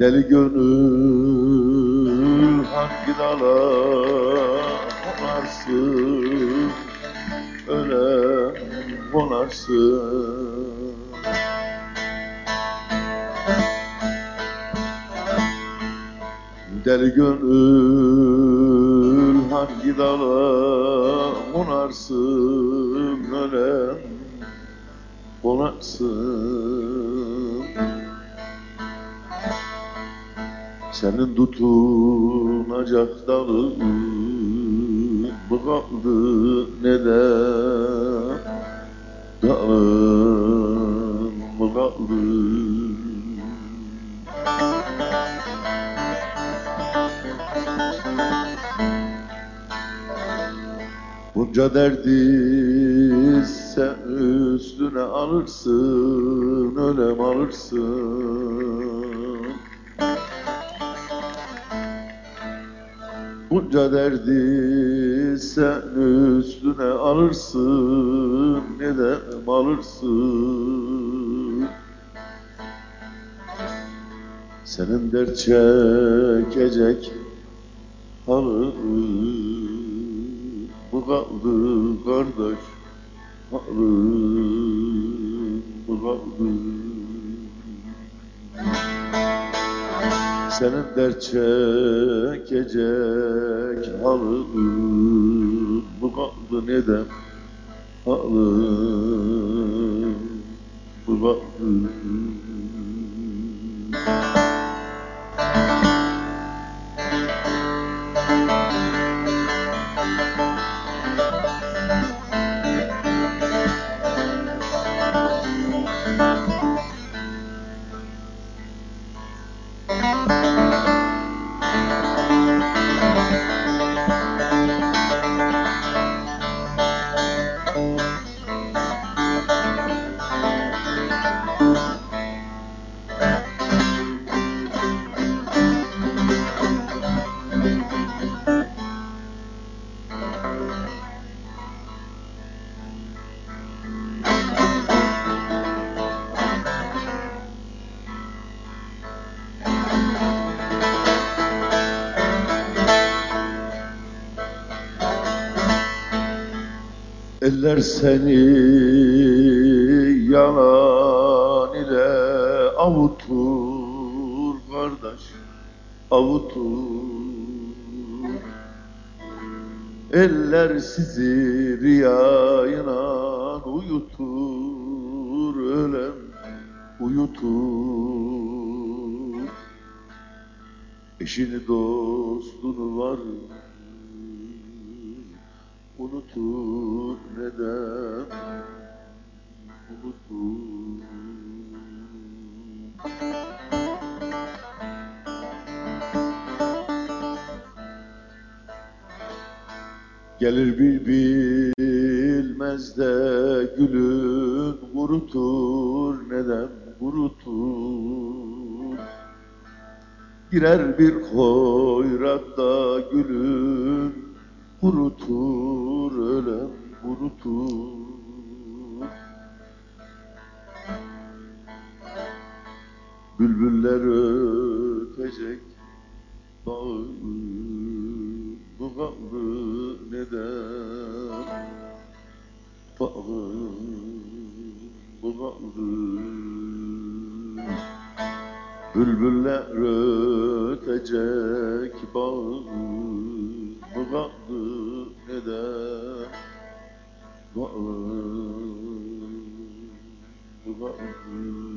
Deli gönül hangi dala konarsın? Öyle konarsın. Deli gönül hangi dala konarsın? Öyle konarsın Senin tutunacak dalın mı kaldı ne de dalın mı kaldı? Bunca derdi sen üstüne alırsın, ölem alırsın. Bunca derdi sen üstüne alırsın, ne de alırsın. Senin dert çekecek halın mı kaldı kardeş? Halın mı kaldı? Senin dert çekecek halın mı kaldı neden? Halın mı kaldı? Eller seni yalan ile avutur kardeş, avutur. Eller sizi riyayla uyutur, ölem uyutur. Eşini dostunu var unutur neden? Unutur Gelir bir bilmez de gülün kurutur neden kurutur Girer bir hoyratta gülün kurutur ölem kurutur Bülbüller ötecek dağı bu kaldı neden? Bağı bu kaldı Bülbüller ötecek bağı neden? Bağı bu kaldı